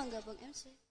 Jaya. Mangga MC.